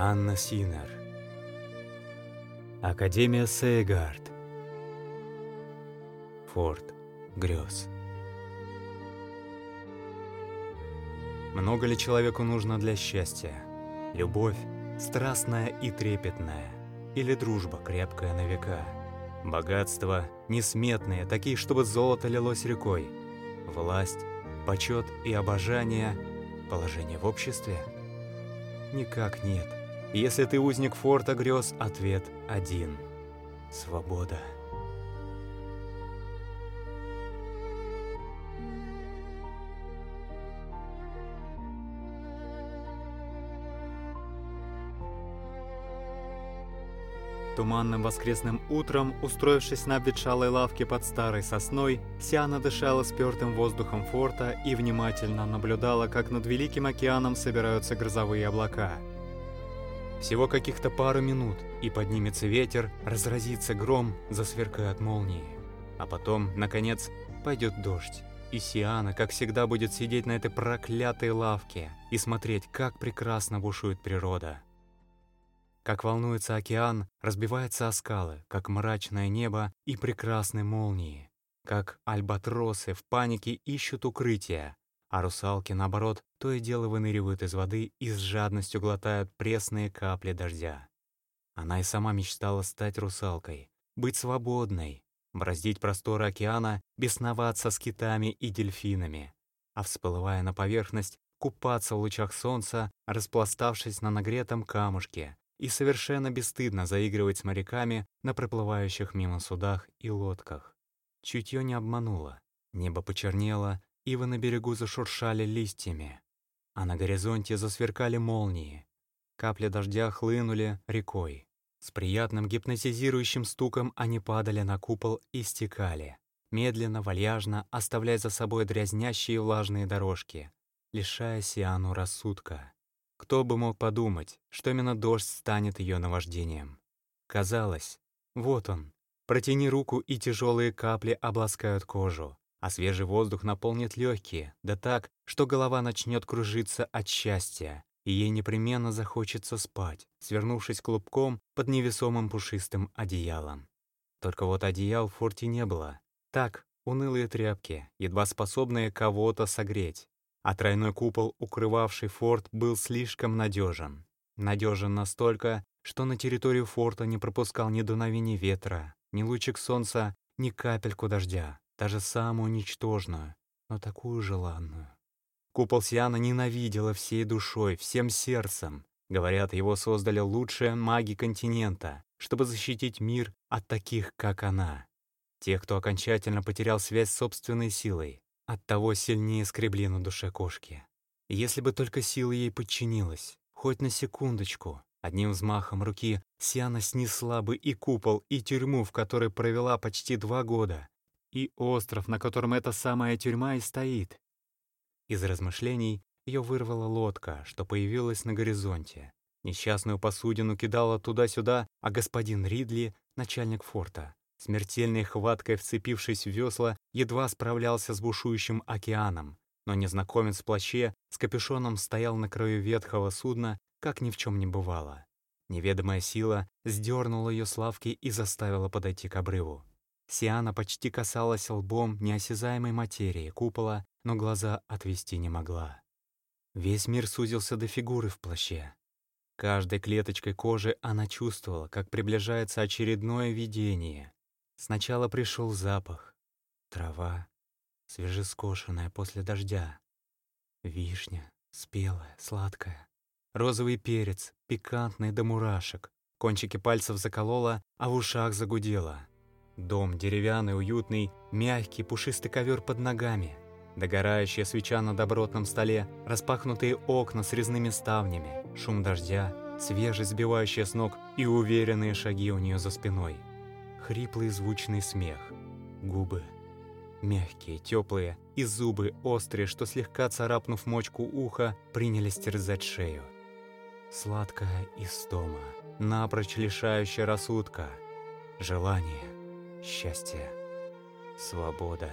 Анна Синер. Академия Сейгард. Форт грез. Много ли человеку нужно для счастья? Любовь, страстная и трепетная, или дружба, крепкая на века? Богатства, несметные, такие, чтобы золото лилось рекой. Власть, почет и обожание, положение в обществе? Никак нет. Если ты узник форта грез, ответ один – свобода. Туманным воскресным утром, устроившись на обветшалой лавке под старой сосной, Сиана дышала спертым воздухом форта и внимательно наблюдала, как над Великим океаном собираются грозовые облака. Всего каких-то пару минут, и поднимется ветер, разразится гром, засверкают молнии. А потом, наконец, пойдет дождь. И Сиана, как всегда, будет сидеть на этой проклятой лавке и смотреть, как прекрасно бушует природа. Как волнуется океан, разбивается о скалы, как мрачное небо и прекрасные молнии, как альбатросы в панике ищут укрытия, а русалки, наоборот, то и дело выныривают из воды и с жадностью глотают пресные капли дождя. Она и сама мечтала стать русалкой, быть свободной, браздить просторы океана, бесноваться с китами и дельфинами, а всплывая на поверхность, купаться в лучах солнца, распластавшись на нагретом камушке, и совершенно бесстыдно заигрывать с моряками на проплывающих мимо судах и лодках. Чутье не обмануло. Небо почернело, ивы на берегу зашуршали листьями, а на горизонте засверкали молнии. Капли дождя хлынули рекой. С приятным гипнотизирующим стуком они падали на купол и стекали, медленно, вальяжно, оставляя за собой дрязнящие влажные дорожки, лишая Сиану рассудка. Кто бы мог подумать, что именно дождь станет ее наваждением. Казалось, вот он. Протяни руку, и тяжелые капли обласкают кожу, а свежий воздух наполнит легкие, да так, что голова начнет кружиться от счастья, и ей непременно захочется спать, свернувшись клубком под невесомым пушистым одеялом. Только вот одеял в форте не было. Так, унылые тряпки, едва способные кого-то согреть а тройной купол, укрывавший форт, был слишком надежен. Надежен настолько, что на территорию форта не пропускал ни дуновения ветра, ни лучик солнца, ни капельку дождя, даже самую ничтожную, но такую желанную. Купол Сиана ненавидела всей душой, всем сердцем. Говорят, его создали лучшие маги континента, чтобы защитить мир от таких, как она. Тех, кто окончательно потерял связь с собственной силой, Оттого сильнее скребли на душе кошки. Если бы только сила ей подчинилась, хоть на секундочку, одним взмахом руки Сиана снесла бы и купол, и тюрьму, в которой провела почти два года, и остров, на котором эта самая тюрьма и стоит. Из размышлений ее вырвала лодка, что появилась на горизонте. Несчастную посудину кидала туда-сюда, а господин Ридли, начальник форта, Смертельной хваткой вцепившись в весла, едва справлялся с бушующим океаном, но незнакомец в плаще с капюшоном стоял на краю ветхого судна, как ни в чем не бывало. Неведомая сила сдернула ее с лавки и заставила подойти к обрыву. Сиана почти касалась лбом неосязаемой материи купола, но глаза отвести не могла. Весь мир сузился до фигуры в плаще. Каждой клеточкой кожи она чувствовала, как приближается очередное видение. Сначала пришел запах. Трава, свежескошенная после дождя. Вишня, спелая, сладкая. Розовый перец, пикантный до мурашек. Кончики пальцев заколола, а в ушах загудело. Дом деревянный, уютный, мягкий, пушистый ковер под ногами. Догорающая свеча на добротном столе, распахнутые окна с резными ставнями, шум дождя, свежесть, сбивающая с ног и уверенные шаги у нее за спиной хриплый звучный смех. Губы мягкие, теплые, и зубы острые, что слегка царапнув мочку уха, принялись терзать шею. Сладкая истома, напрочь лишающая рассудка. Желание, счастье, свобода.